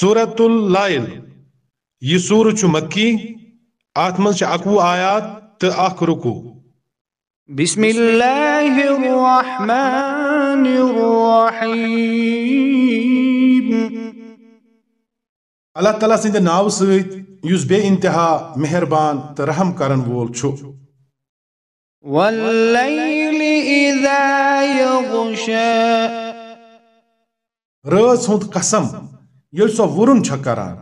سورت اللائل یہ سور چھ مکی آت من اکوہ آیات تو اخ رکو۔ بسم اللہ الرحمن الرحیم۔ اللہ تعالیٰ سند ناو سیت یس بے انتہا مہربان تو رحم کرن وول چھو۔ واللیل اذا یغشا۔ رٲژ ہُنٛد قسم۔ ییٚلہِ سۄ وُرُن چھےٚ کران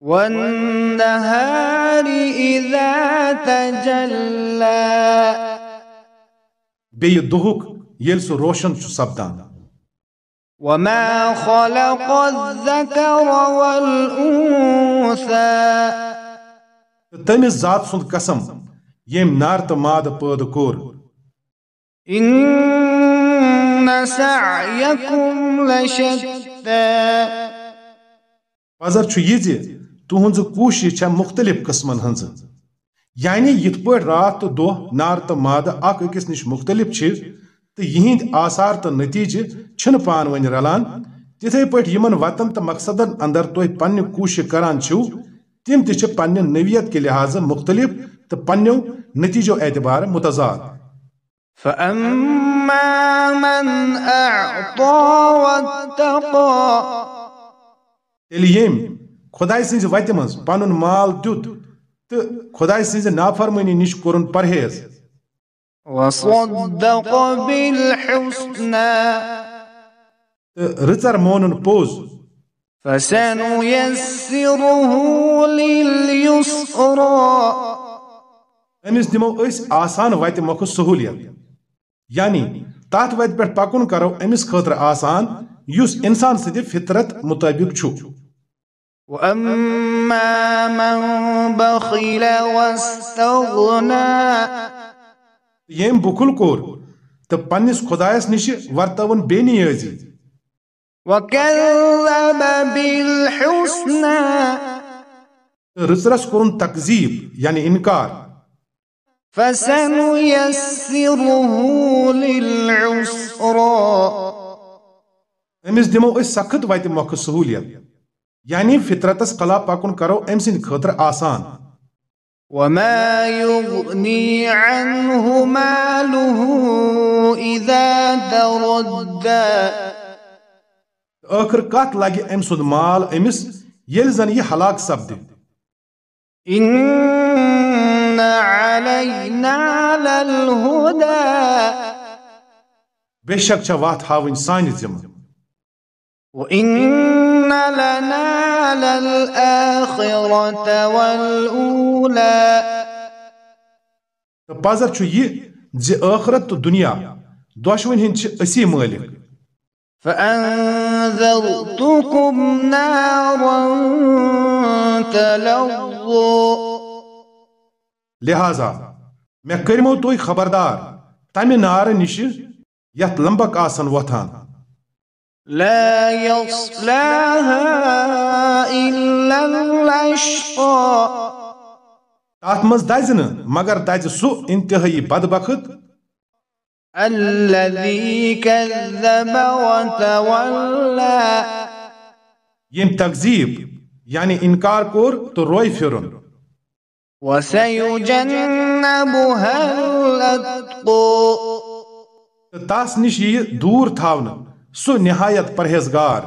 والنهار اذا تجلى. بیٚیہِ دُہُک روشن چھُ سپدان وما خلق الذكر والأنثى. تہٕ تٔمِس ذات سُنٛد قسم ییٚمۍ نار تہٕ مادٕ پٲدٕ کوٚر. سعيكم لشتى. پزر چھُ یہِ زِ تُہنٛز کوٗشش چھےٚ مُختٔلِف یعنی یِتھ پٲٹھۍ رات تہٕ دۄہ، نار تہٕ مادٕ اکھ أکِس نِش مُختٔلِف چھِ تہٕ آثار تہٕ نٔتیٖجہٕ چھِنہٕ پانہٕ ؤنۍ رلان، تِتھے پٲٹھۍ یِمن وتن تہٕ مقصدن اندر تُہۍ پننہِ کوٗشش کران چھِو، تِم تہِ چھِ پننہِ نوعیت کہِ لحاظہٕ مُختٔلِف تہٕ پننیو نتیٖجو اعتبار متضاد۔ فأما من أعطى واتقى تیٚلہِ ییٚمۍ خۄداے سٕنٛزِ وتہِ منٛز پنُن مال دیُت تہٕ خۄداے سٕنٛزِ نافرمٲنی نِش کوٚرُن پرہیز۔ وصدق بالحسنى۔ رٕژر مونُن پوٚز۔ فسنيسره لليسرى۔ أمِس دِمو أسۍ آسان وتہِ مۄکھٕ سہوٗلیت۔ یعنی تتھ وتہِ پٮ۪ٹھ پکُن کرو أمِس خٲطرٕ آسان یُس اِنسان سٕنٛدِ فطرت مُطٲبِق چھُ۔ واما من بخل واستغنى يم بكل كور تبانس خدايس نشي ورتون بيني يزي وكذب بالحسنى رسرس كون تكذيب يعني إنكار. فسنيسره للعسرى أمس دمو اس سخت وايت موقع سهوليه يعني فطرتس قلا باكون كرو امسين خطر آسان۔ وما يغني عنه ماله إذا تردى آخر كات لاجي امسد مال امس يلزن حلاق سبد إن علينا للهدى۔ بشك شوات هاوين ساني زمان وإن لنا للآخرة والأولى تہٕ پزر چھُ یہِ زِ ٲخرت تہٕ دُنیا دۄشوٕنۍ ہٕنٛدۍ چھِ أسی مٲلِک۔ فأنذرتكم نارا تلظى لہذا مےٚ کٔرمو تُہۍ خبردار تمہِ نارٕ نِشہِ یتھ لمبک آسن وۄتھان۔ لا يصلاها إلا الأشقى تات مز دزنه مگر سوء سو انتهایی بدبخت الذي كذب وتولى. يم تكذيب يعني انكار كور تو روي فيرون وسيجنبها الاتقو تاس نشي دور تھاونه سُہ نہایت پرہیزگار۔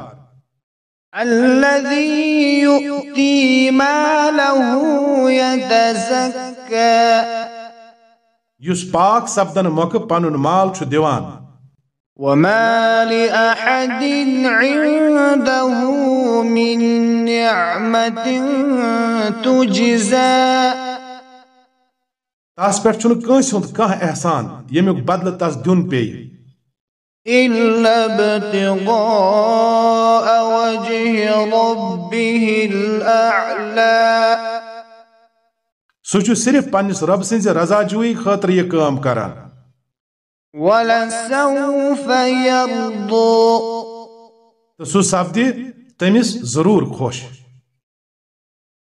الذي يؤتي ماله يتزكى۔ یُس پاک سپدن مۄکھٕ پنُن مال چھُ دِوان وما لأحد عنده من نعمة تجزى۔ تس پٮ۪ٹھ چھُنہٕ کٲنٛسہِ ہُنٛد کانٛہہ احسان ییٚمیُک بدلہٕ تس دیُن پیٚیہِ۔ إلا ابتغاء وجه ربه الأعلى سُہ چھُ صرف پننِس رۄب سٕنٛزِ رضا جوٗیی خٲطرٕ یہِ کٲم کران۔ تہٕ سُہ سپدِ تٔمِس ضروٗر خۄش۔